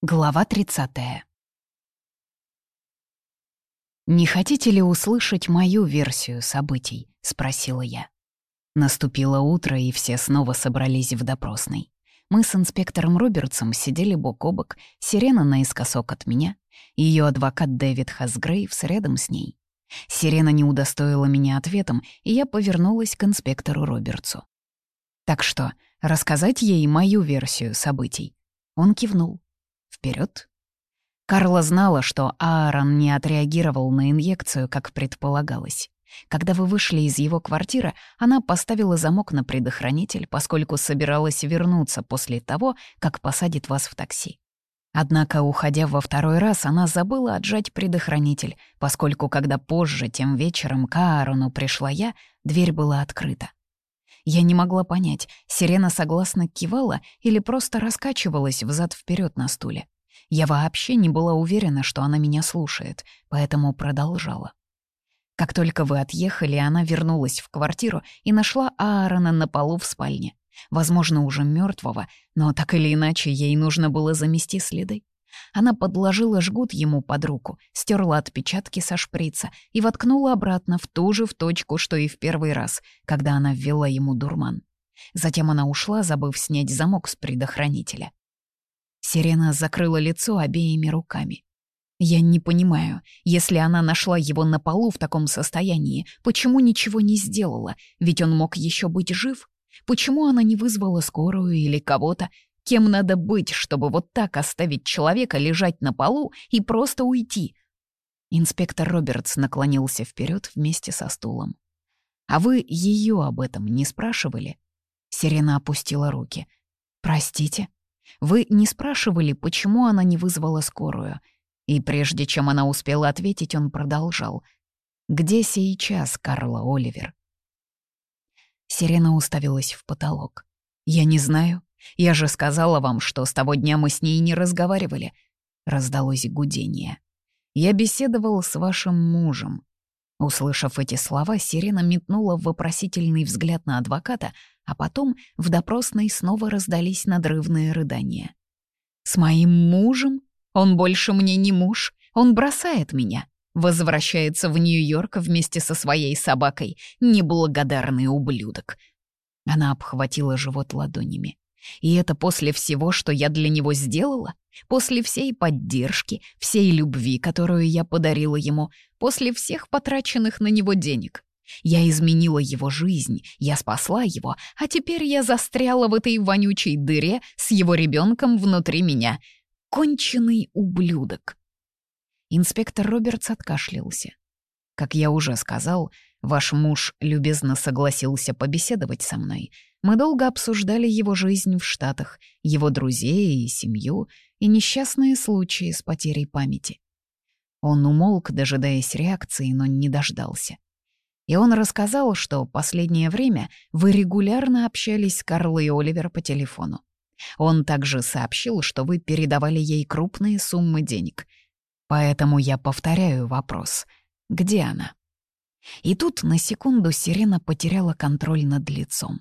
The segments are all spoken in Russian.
Глава 30. «Не хотите ли услышать мою версию событий?» — спросила я. Наступило утро, и все снова собрались в допросной. Мы с инспектором Робертсом сидели бок о бок, сирена наискосок от меня, ее адвокат Дэвид Хасгрейвс рядом с ней. Сирена не удостоила меня ответом, и я повернулась к инспектору Робертсу. «Так что, рассказать ей мою версию событий?» Он кивнул. Вперед. Карла знала, что Аарон не отреагировал на инъекцию, как предполагалось. Когда вы вышли из его квартиры, она поставила замок на предохранитель, поскольку собиралась вернуться после того, как посадит вас в такси. Однако, уходя во второй раз, она забыла отжать предохранитель, поскольку, когда позже, тем вечером, к Аарону пришла я, дверь была открыта. Я не могла понять, сирена согласно кивала или просто раскачивалась взад вперед на стуле. Я вообще не была уверена, что она меня слушает, поэтому продолжала. Как только вы отъехали, она вернулась в квартиру и нашла Аарона на полу в спальне. Возможно, уже мертвого, но так или иначе ей нужно было замести следы. Она подложила жгут ему под руку, стерла отпечатки со шприца и воткнула обратно в ту же в точку, что и в первый раз, когда она ввела ему дурман. Затем она ушла, забыв снять замок с предохранителя. Сирена закрыла лицо обеими руками. Я не понимаю, если она нашла его на полу в таком состоянии, почему ничего не сделала, ведь он мог еще быть жив? Почему она не вызвала скорую или кого-то, Кем надо быть, чтобы вот так оставить человека лежать на полу и просто уйти? Инспектор Робертс наклонился вперед вместе со стулом. «А вы ее об этом не спрашивали?» Сирена опустила руки. «Простите? Вы не спрашивали, почему она не вызвала скорую?» И прежде чем она успела ответить, он продолжал. «Где сейчас Карла Оливер?» Сирена уставилась в потолок. «Я не знаю. Я же сказала вам, что с того дня мы с ней не разговаривали. Раздалось гудение. Я беседовал с вашим мужем. Услышав эти слова, Сирена метнула вопросительный взгляд на адвоката, а потом в допросной снова раздались надрывные рыдания. «С моим мужем? Он больше мне не муж. Он бросает меня. Возвращается в Нью-Йорк вместе со своей собакой. Неблагодарный ублюдок». Она обхватила живот ладонями. И это после всего, что я для него сделала? После всей поддержки, всей любви, которую я подарила ему, после всех потраченных на него денег. Я изменила его жизнь, я спасла его, а теперь я застряла в этой вонючей дыре с его ребенком внутри меня. Конченый ублюдок. Инспектор Робертс откашлялся. Как я уже сказал, ваш муж любезно согласился побеседовать со мной — мы долго обсуждали его жизнь в Штатах, его друзей и семью, и несчастные случаи с потерей памяти. Он умолк, дожидаясь реакции, но не дождался. И он рассказал, что последнее время вы регулярно общались с Карлой и Оливер по телефону. Он также сообщил, что вы передавали ей крупные суммы денег. Поэтому я повторяю вопрос. Где она? И тут на секунду сирена потеряла контроль над лицом.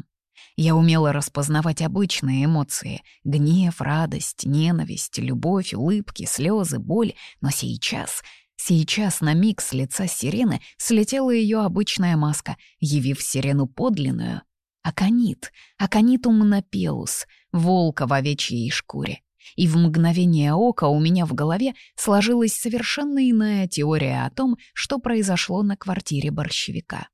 Я умела распознавать обычные эмоции — гнев, радость, ненависть, любовь, улыбки, слезы, боль. Но сейчас, сейчас на миг с лица сирены слетела ее обычная маска, явив сирену подлинную. Аконит, аконитум напеус, волка в овечьей шкуре. И в мгновение ока у меня в голове сложилась совершенно иная теория о том, что произошло на квартире борщевика.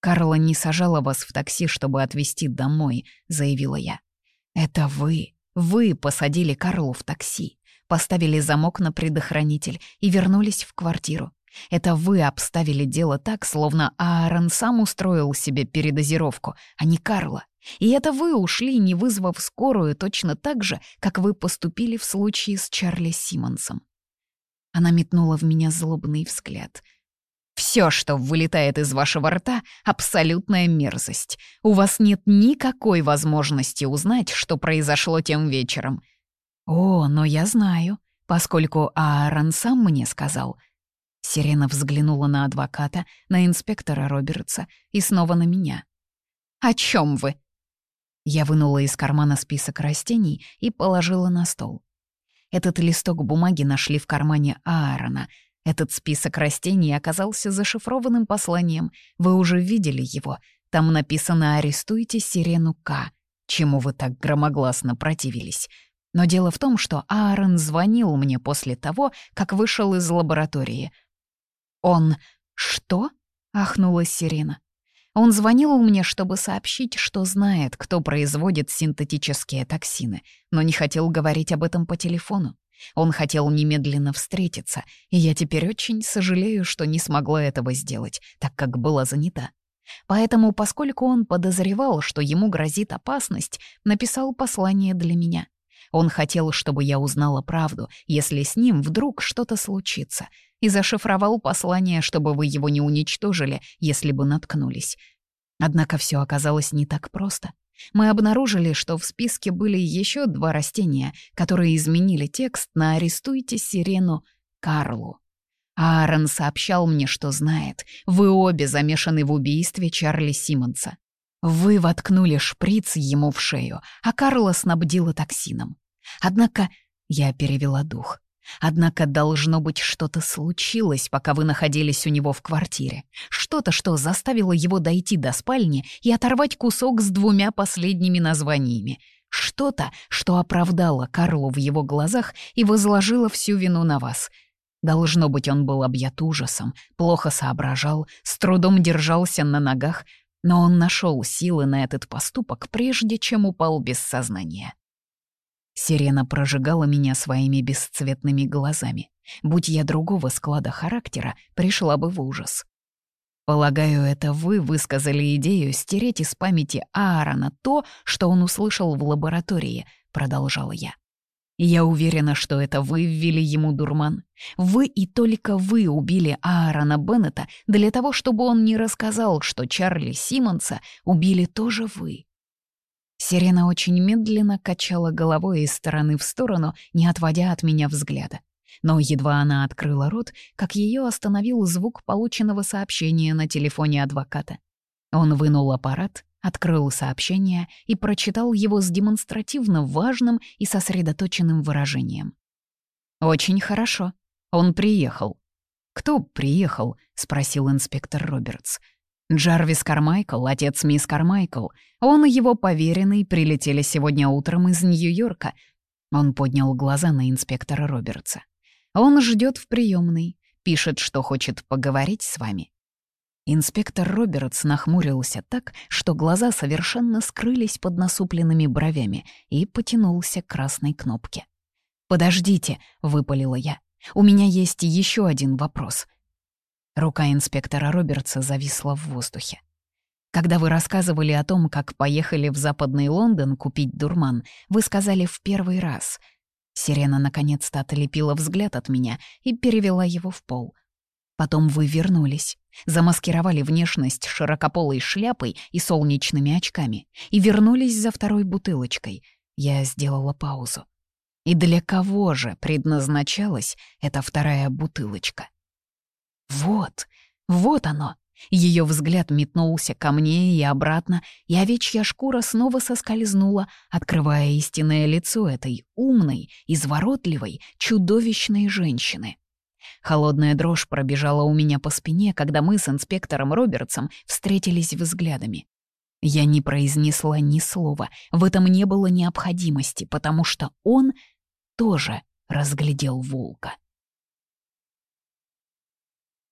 «Карла не сажала вас в такси, чтобы отвезти домой», — заявила я. «Это вы, вы посадили Карлу в такси, поставили замок на предохранитель и вернулись в квартиру. Это вы обставили дело так, словно Аарон сам устроил себе передозировку, а не Карла. И это вы ушли, не вызвав скорую, точно так же, как вы поступили в случае с Чарли Симмонсом». Она метнула в меня злобный взгляд — все, что вылетает из вашего рта, — абсолютная мерзость. У вас нет никакой возможности узнать, что произошло тем вечером. О, но я знаю, поскольку Аарон сам мне сказал. Сирена взглянула на адвоката, на инспектора Робертса и снова на меня. «О чем вы?» Я вынула из кармана список растений и положила на стол. Этот листок бумаги нашли в кармане Аарона. Этот список растений оказался зашифрованным посланием. Вы уже видели его. Там написано «Арестуйте сирену К», чему вы так громогласно противились. Но дело в том, что Аарон звонил мне после того, как вышел из лаборатории. «Он... что?» — ахнула Сирена. Он звонил мне, чтобы сообщить, что знает, кто производит синтетические токсины, но не хотел говорить об этом по телефону. Он хотел немедленно встретиться, и я теперь очень сожалею, что не смогла этого сделать, так как была занята. Поэтому, поскольку он подозревал, что ему грозит опасность, написал послание для меня. Он хотел, чтобы я узнала правду, если с ним вдруг что-то случится, и зашифровал послание, чтобы вы его не уничтожили, если бы наткнулись. Однако все оказалось не так просто. Мы обнаружили, что в списке были еще два растения, которые изменили текст на «Арестуйте сирену Карлу». Аарон сообщал мне, что знает. Вы обе замешаны в убийстве Чарли Симмонса. Вы воткнули шприц ему в шею, а Карла снабдила токсином. Однако я перевела дух. Однако должно быть что-то случилось, пока вы находились у него в квартире. Что-то, что заставило его дойти до спальни и оторвать кусок с двумя последними названиями. Что-то, что оправдало Карлу в его глазах и возложило всю вину на вас. Должно быть, он был объят ужасом, плохо соображал, с трудом держался на ногах, но он нашел силы на этот поступок, прежде чем упал без сознания. Сирена прожигала меня своими бесцветными глазами. Будь я другого склада характера, пришла бы в ужас. Полагаю, это вы высказали идею стереть из памяти Аарона то, что он услышал в лаборатории, продолжала я. Я уверена, что это вы ввели ему дурман. Вы и только вы убили Аарона Беннета для того, чтобы он не рассказал, что Чарли Симмонса убили тоже вы. Сирена очень медленно качала головой из стороны в сторону, не отводя от меня взгляда. Но едва она открыла рот, как ее остановил звук полученного сообщения на телефоне адвоката. Он вынул аппарат, открыл сообщение и прочитал его с демонстративно важным и сосредоточенным выражением. «Очень хорошо. Он приехал». «Кто приехал?» — спросил инспектор Робертс. Джарвис Кармайкл, отец мисс Кармайкл, он и его поверенный прилетели сегодня утром из Нью-Йорка. Он поднял глаза на инспектора Робертса. Он ждет в приемной, пишет, что хочет поговорить с вами. Инспектор Робертс нахмурился так, что глаза совершенно скрылись под насупленными бровями и потянулся к красной кнопке. «Подождите», — выпалила я. «У меня есть еще один вопрос». Рука инспектора Робертса зависла в воздухе. Когда вы рассказывали о том, как поехали в Западный Лондон купить дурман, вы сказали в первый раз. Сирена наконец-то отлепила взгляд от меня и перевела его в пол. Потом вы вернулись, замаскировали внешность широкополой шляпой и солнечными очками и вернулись за второй бутылочкой. Я сделала паузу. И для кого же предназначалась эта вторая бутылочка? Вот, вот оно. Ее взгляд метнулся ко мне и обратно, и овечья шкура снова соскользнула, открывая истинное лицо этой умной, изворотливой, чудовищной женщины. Холодная дрожь пробежала у меня по спине, когда мы с инспектором Робертсом встретились взглядами. Я не произнесла ни слова, в этом не было необходимости, потому что он тоже разглядел волка.